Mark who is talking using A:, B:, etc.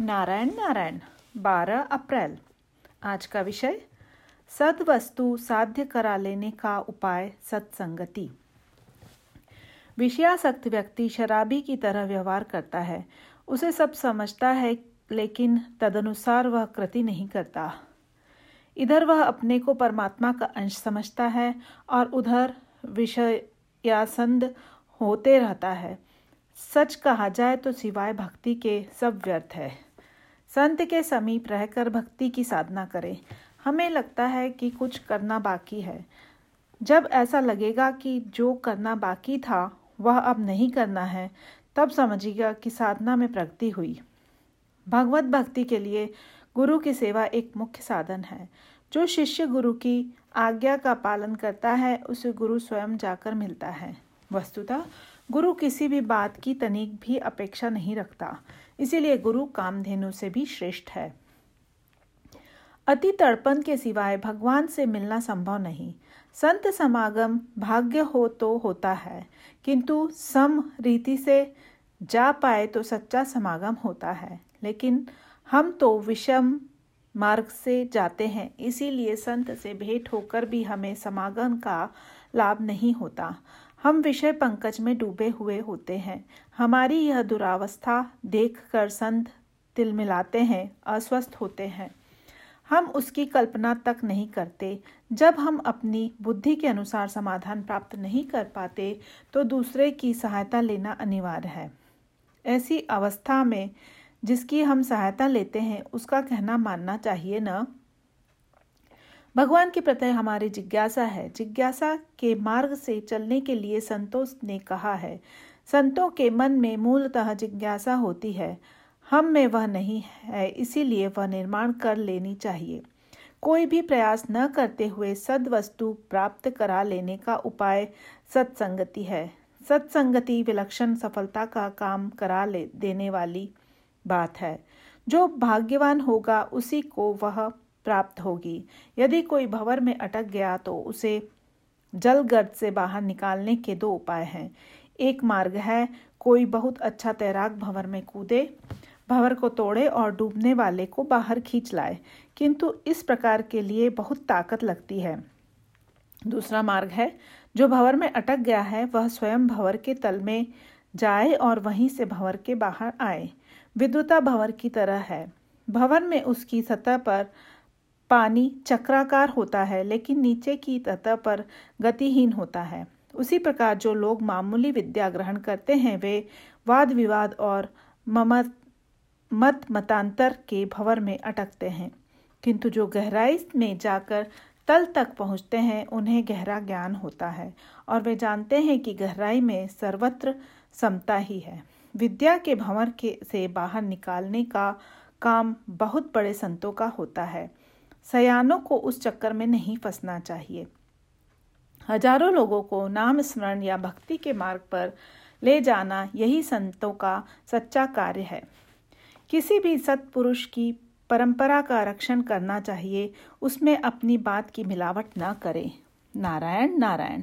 A: नारायण नारायण 12 अप्रैल। आज का विषय, सदवस्तु साध्य करा लेने का उपाय सत्संगति। विषयासक्त व्यक्ति शराबी की तरह व्यवहार करता है। उसे सब समझता है, लेकिन तदनुसार वह कृति नहीं करता। इधर वह अपने को परमात्मा का अंश समझता है और उधर विषयासंद होते रहता है। सच कहा जाए तो सिवाय भक्ति के सब व्यर्थ है। संत के समीप रहकर भक्ति की साधना करें। हमें लगता है कि कुछ करना बाकी है। जब ऐसा लगेगा कि जो करना बाकी था, वह अब नहीं करना है, तब समझिएगा कि साधना में प्रगति हुई। भगवत भक्ति के लिए गुरु की सेवा एक मुख्य साधन है। जो शिष्य गुरु की आज्ञा का पालन करता है, उसे गुरु स्वयं जाकर मिलता है। वस्तुतः गुरु किसी भी बात की तनिक भी अपेक्षा नहीं रखता। इसीलिए गुरु कामधेनु से भी श्रेष्ठ है। अति तड़पन के सिवाय भगवान से मिलना संभव नहीं। संत समागम भाग्य हो तो होता है, किंतु सम रीति से जा पाए तो सच्चा समागम होता है। लेकिन हम तो विषम मार्ग से जाते हैं, इसीलिए संत से भेंट होकर भी हमें समागम का लाभ नहीं होता। हम विषय पंकज में डूबे हुए होते हैं। हमारी यह दुरावस्था देख कर संत तिल मिलाते हैं, अस्वस्थ होते हैं। हम उसकी कल्पना तक नहीं करते। जब हम अपनी बुद्धि के अनुसार समाधान प्राप्त नहीं कर पाते तो दूसरे की सहायता लेना अनिवार्य है। ऐसी अवस्था में जिसकी हम सहायता लेते हैं, उसका कहना मानना चाहिए न भगवान के प्रति हमारी जिज्ञासा है। जिज्ञासा के मार्ग से चलने के लिए संतोष ने कहा है। संतों के मन में मूलतः जिज्ञासा होती है। हम में वह नहीं है, इसीलिए वह निर्माण कर लेनी चाहिए। कोई भी प्रयास न करते हुए सद वस्तु प्राप्त करा लेने का उपाय सत्संगति है। सत्संगति विलक्षण सफलता का काम करा ले देने वाली बात है। जो भाग्यवान होगा, उसी को वह प्राप्त होगी। यदि कोई भंवर में अटक गया तो उसे जल गर्द से बाहर निकालने के दो उपाय हैं। एक मार्ग है, कोई बहुत अच्छा तैराक भंवर में कूदे, भंवर को तोड़े और डूबने वाले को बाहर खींच लाए, किंतु इस प्रकार के लिए बहुत ताकत लगती है। दूसरा मार्ग है, जो भंवर में अटक गया है, वह स्वयं भंवर के तल में जाए और वहीं से भंवर के बाहर आए। विद्युता भंवर की तरह है। भवन में उसकी सतह पर पानी चक्राकार होता है, लेकिन नीचे की सतह पर गतिहीन होता है। उसी प्रकार जो लोग मामूली विद्या ग्रहण करते हैं, वे वाद विवाद और ममत, मत मतांतर के भवर में अटकते हैं। किंतु जो गहराई में जाकर तल तक पहुँचते हैं, उन्हें गहरा ज्ञान होता है और वे जानते हैं कि गहराई में सर्वत्र समता ही है। विद्या के भंवर के से बाहर निकालने का काम बहुत बड़े संतों का होता है। सयानों को उस चक्कर में नहीं फंसना चाहिए। हज़ारों लोगों को नाम स्मरण या भक्ति के मार्ग पर ले जाना यही संतों का सच्चा कार्य है। किसी भी सत्पुरुष की परंपरा का रक्षण करना चाहिए, उसमें अपनी बात की मिलावट न करें। नारायण नारायण।